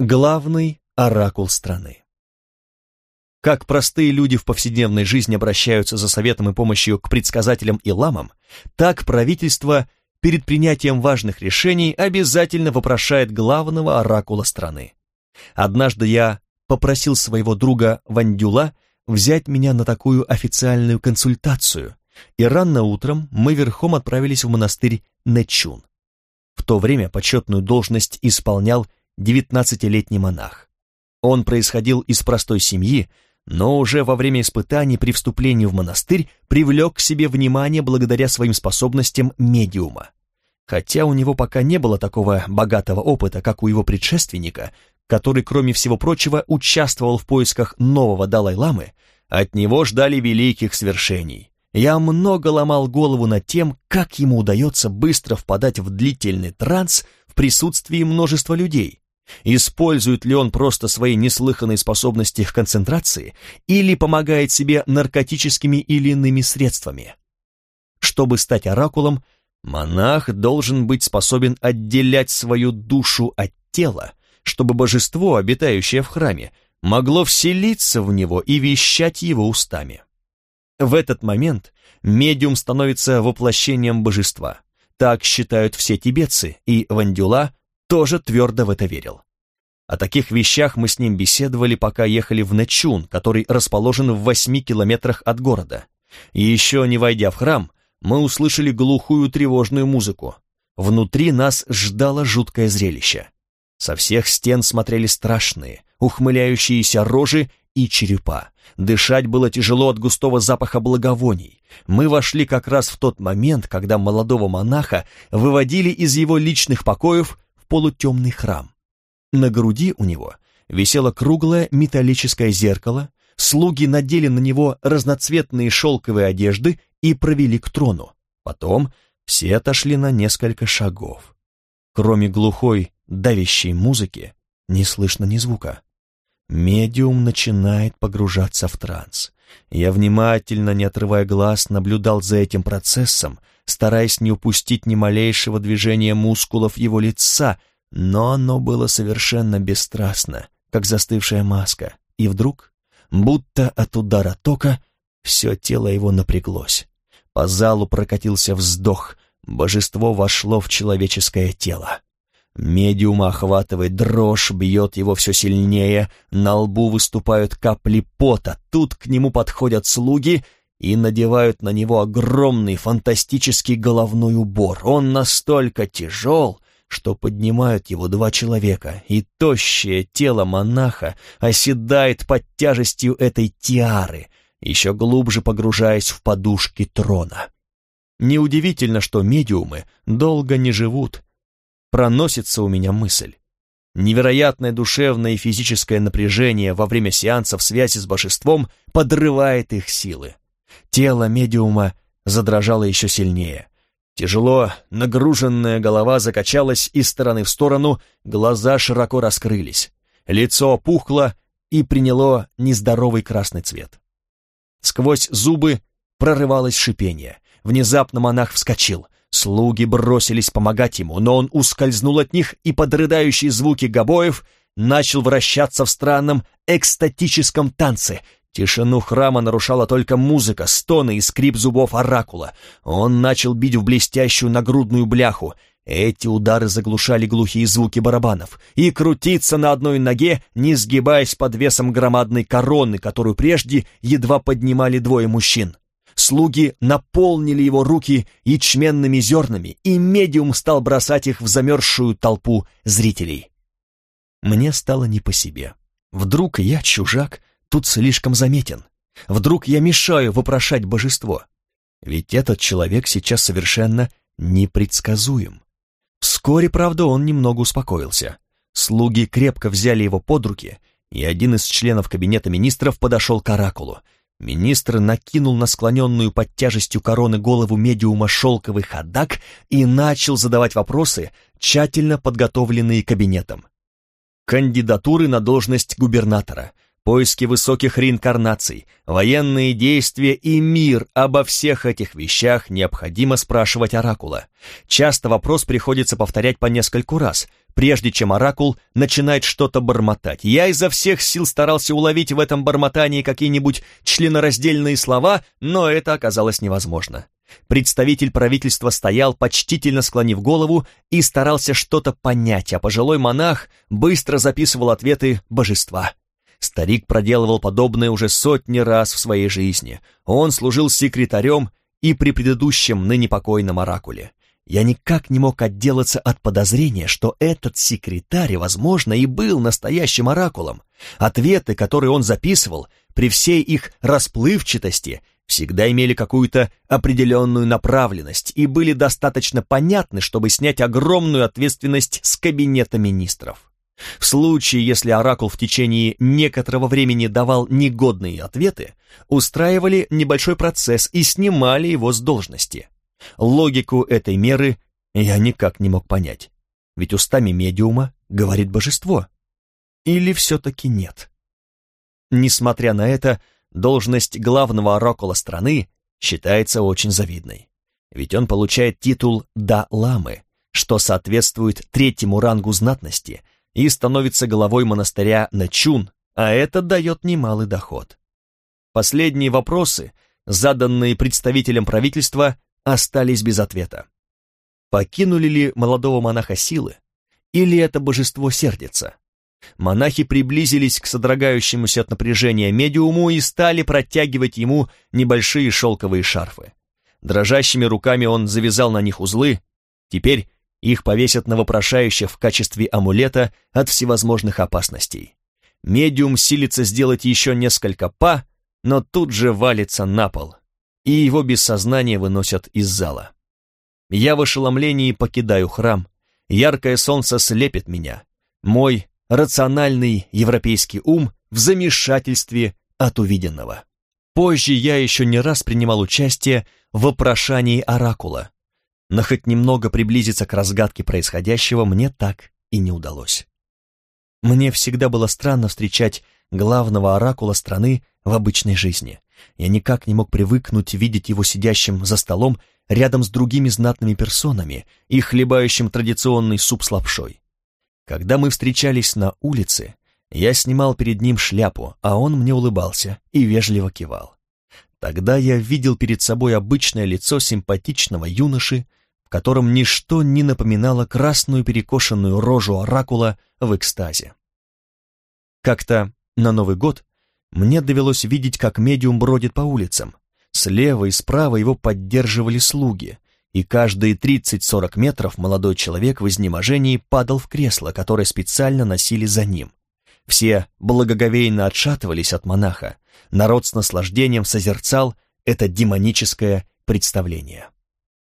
Главный оракул страны. Как простые люди в повседневной жизни обращаются за советом и помощью к предсказателям и ламам, так правительство перед принятием важных решений обязательно вопрошает главного оракула страны. Однажды я попросил своего друга Вандюла взять меня на такую официальную консультацию, и рано утром мы верхом отправились в монастырь Нечун. В то время почетную должность исполнял девятнадцатилетний монах. Он происходил из простой семьи, но уже во время испытаний при вступлении в монастырь привлек к себе внимание благодаря своим способностям медиума. Хотя у него пока не было такого богатого опыта, как у его предшественника, который, кроме всего прочего, участвовал в поисках нового Далай-ламы, от него ждали великих свершений. Я много ломал голову над тем, как ему удается быстро впадать в длительный транс в присутствии множества людей, Использует ли он просто свои неслыханные способности к концентрации или помогает себе наркотическими или иными средствами? Чтобы стать оракулом, монах должен быть способен отделять свою душу от тела, чтобы божество, обитающее в храме, могло вселиться в него и вещать его устами. В этот момент медиум становится воплощением божества. Так считают все тибетцы, и Вандюла тоже твердо в это верил. О таких вещах мы с ним беседовали, пока ехали в Нечун, который расположен в восьми километрах от города. И еще не войдя в храм, мы услышали глухую тревожную музыку. Внутри нас ждало жуткое зрелище. Со всех стен смотрели страшные, ухмыляющиеся рожи и черепа. Дышать было тяжело от густого запаха благовоний. Мы вошли как раз в тот момент, когда молодого монаха выводили из его личных покоев полутемный храм. На груди у него висело круглое металлическое зеркало, слуги надели на него разноцветные шелковые одежды и провели к трону. Потом все отошли на несколько шагов. Кроме глухой, давящей музыки, не слышно ни звука. Медиум начинает погружаться в транс. Я внимательно, не отрывая глаз, наблюдал за этим процессом, стараясь не упустить ни малейшего движения мускулов его лица, но оно было совершенно бесстрастно, как застывшая маска, и вдруг, будто от удара тока, все тело его напряглось. По залу прокатился вздох, божество вошло в человеческое тело. Медиума охватывает дрожь, бьет его все сильнее, на лбу выступают капли пота, тут к нему подходят слуги и надевают на него огромный фантастический головной убор. Он настолько тяжел, что поднимают его два человека, и тощее тело монаха оседает под тяжестью этой тиары, еще глубже погружаясь в подушки трона. Неудивительно, что медиумы долго не живут. Проносится у меня мысль. Невероятное душевное и физическое напряжение во время сеансов связи с божеством подрывает их силы. Тело медиума задрожало еще сильнее. Тяжело нагруженная голова закачалась из стороны в сторону, глаза широко раскрылись. Лицо опухло и приняло нездоровый красный цвет. Сквозь зубы прорывалось шипение. Внезапно монах вскочил. Слуги бросились помогать ему, но он ускользнул от них и под рыдающие звуки гобоев начал вращаться в странном экстатическом танце, Тишину храма нарушала только музыка, стоны и скрип зубов оракула. Он начал бить в блестящую нагрудную бляху. Эти удары заглушали глухие звуки барабанов. И крутиться на одной ноге, не сгибаясь под весом громадной короны, которую прежде едва поднимали двое мужчин. Слуги наполнили его руки ячменными зернами, и медиум стал бросать их в замерзшую толпу зрителей. Мне стало не по себе. Вдруг я, чужак, тут слишком заметен. Вдруг я мешаю вопрошать божество? Ведь этот человек сейчас совершенно непредсказуем. Вскоре, правда, он немного успокоился. Слуги крепко взяли его под руки, и один из членов кабинета министров подошел к оракулу. Министр накинул на склоненную под тяжестью короны голову медиума шелковый ходак и начал задавать вопросы, тщательно подготовленные кабинетом. Кандидатуры на должность губернатора, поиски высоких реинкарнаций, военные действия и мир. Обо всех этих вещах необходимо спрашивать Оракула. Часто вопрос приходится повторять по нескольку раз, прежде чем Оракул начинает что-то бормотать. Я изо всех сил старался уловить в этом бормотании какие-нибудь членораздельные слова, но это оказалось невозможно. Представитель правительства стоял, почтительно склонив голову, и старался что-то понять, а пожилой монах быстро записывал ответы божества. Старик проделывал подобное уже сотни раз в своей жизни. Он служил секретарем и при предыдущем ныне покойном оракуле. Я никак не мог отделаться от подозрения, что этот секретарь, возможно, и был настоящим оракулом. Ответы, которые он записывал, при всей их расплывчатости, всегда имели какую-то определенную направленность и были достаточно понятны, чтобы снять огромную ответственность с кабинета министров. В случае, если оракул в течение некоторого времени давал негодные ответы, устраивали небольшой процесс и снимали его с должности. Логику этой меры я никак не мог понять, ведь устами медиума говорит божество. Или все-таки нет? Несмотря на это, должность главного оракула страны считается очень завидной, ведь он получает титул «да-ламы», что соответствует третьему рангу знатности – и становится главой монастыря Начун, а это дает немалый доход. Последние вопросы, заданные представителям правительства, остались без ответа. Покинули ли молодого монаха силы, или это божество сердится? Монахи приблизились к содрогающемуся от напряжения медиуму и стали протягивать ему небольшие шелковые шарфы. Дрожащими руками он завязал на них узлы. Теперь их повесят на вопрошающих в качестве амулета от всевозможных опасностей. Медиум силится сделать еще несколько па, но тут же валится на пол, и его без сознания выносят из зала. Я в ошеломлении покидаю храм, яркое солнце слепит меня. Мой рациональный европейский ум в замешательстве от увиденного. Позже я еще не раз принимал участие в вопрошании оракула, но хоть немного приблизиться к разгадке происходящего мне так и не удалось. Мне всегда было странно встречать главного оракула страны в обычной жизни. Я никак не мог привыкнуть видеть его сидящим за столом рядом с другими знатными персонами и хлебающим традиционный суп с лапшой. Когда мы встречались на улице, я снимал перед ним шляпу, а он мне улыбался и вежливо кивал. Тогда я видел перед собой обычное лицо симпатичного юноши, котором ничто не напоминало красную перекошенную рожу оракула в экстазе. Как-то на Новый год мне довелось видеть, как медиум бродит по улицам. Слева и справа его поддерживали слуги, и каждые 30-40 метров молодой человек в изнеможении падал в кресло, которое специально носили за ним. Все благоговейно отшатывались от монаха, народ с наслаждением созерцал это демоническое представление.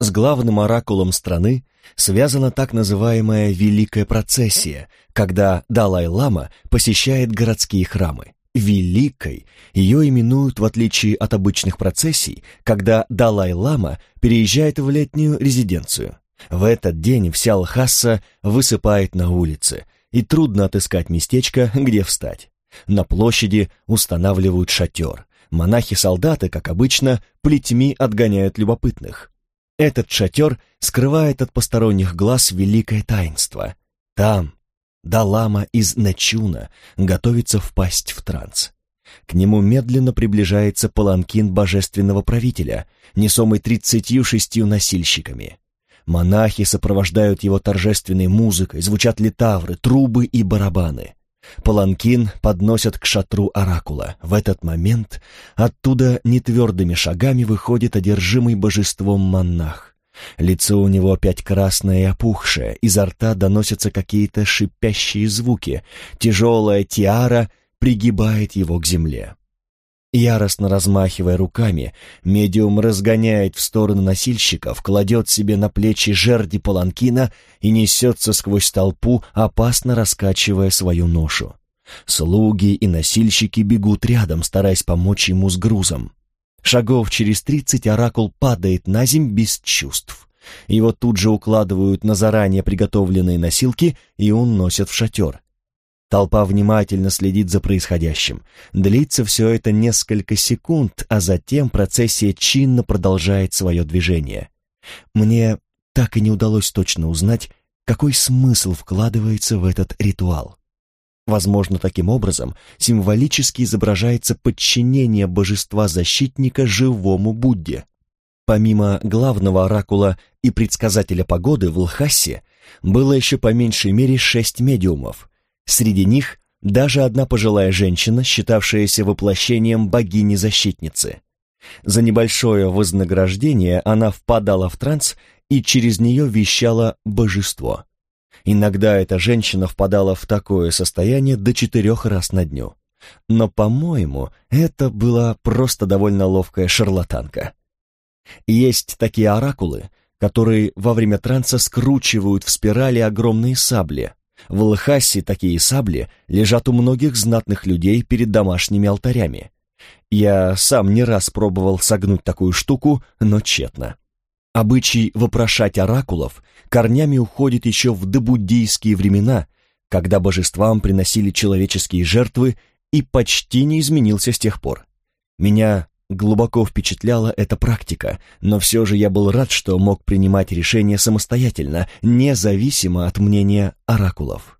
С главным оракулом страны связана так называемая «Великая процессия», когда Далай-лама посещает городские храмы. Великой ее именуют в отличие от обычных процессий, когда Далай-лама переезжает в летнюю резиденцию. В этот день вся Лхаса высыпает на улице, и трудно отыскать местечко, где встать. На площади устанавливают шатер. Монахи-солдаты, как обычно, плетьми отгоняют любопытных. Этот шатер скрывает от посторонних глаз великое таинство. Там Далама из Начуна готовится впасть в транс. К нему медленно приближается паланкин божественного правителя, несомый тридцатью шестью носильщиками. Монахи сопровождают его торжественной музыкой, звучат литавры, трубы и барабаны. Паланкин подносят к шатру оракула. В этот момент оттуда нетвердыми шагами выходит одержимый божеством монах. Лицо у него опять красное и опухшее, изо рта доносятся какие-то шипящие звуки. Тяжелая тиара пригибает его к земле. Яростно размахивая руками, медиум разгоняет в сторону носильщиков, кладет себе на плечи жерди паланкина и несется сквозь толпу, опасно раскачивая свою ношу. Слуги и носильщики бегут рядом, стараясь помочь ему с грузом. Шагов через тридцать оракул падает на земь без чувств. Его тут же укладывают на заранее приготовленные носилки и уносят в шатер. Толпа внимательно следит за происходящим. Длится все это несколько секунд, а затем процессия чинно продолжает свое движение. Мне так и не удалось точно узнать, какой смысл вкладывается в этот ритуал. Возможно, таким образом символически изображается подчинение божества-защитника живому Будде. Помимо главного оракула и предсказателя погоды в Лхасе, было еще по меньшей мере шесть медиумов. Среди них даже одна пожилая женщина, считавшаяся воплощением богини-защитницы. За небольшое вознаграждение она впадала в транс и через нее вещало божество. Иногда эта женщина впадала в такое состояние до четырех раз на дню. Но, по-моему, это была просто довольно ловкая шарлатанка. Есть такие оракулы, которые во время транса скручивают в спирали огромные сабли. В Лхасе такие сабли лежат у многих знатных людей перед домашними алтарями. Я сам не раз пробовал согнуть такую штуку, но тщетно. Обычай вопрошать оракулов корнями уходит еще в добуддийские времена, когда божествам приносили человеческие жертвы и почти не изменился с тех пор. Меня глубоко впечатляла эта практика, но все же я был рад, что мог принимать решения самостоятельно, независимо от мнения оракулов.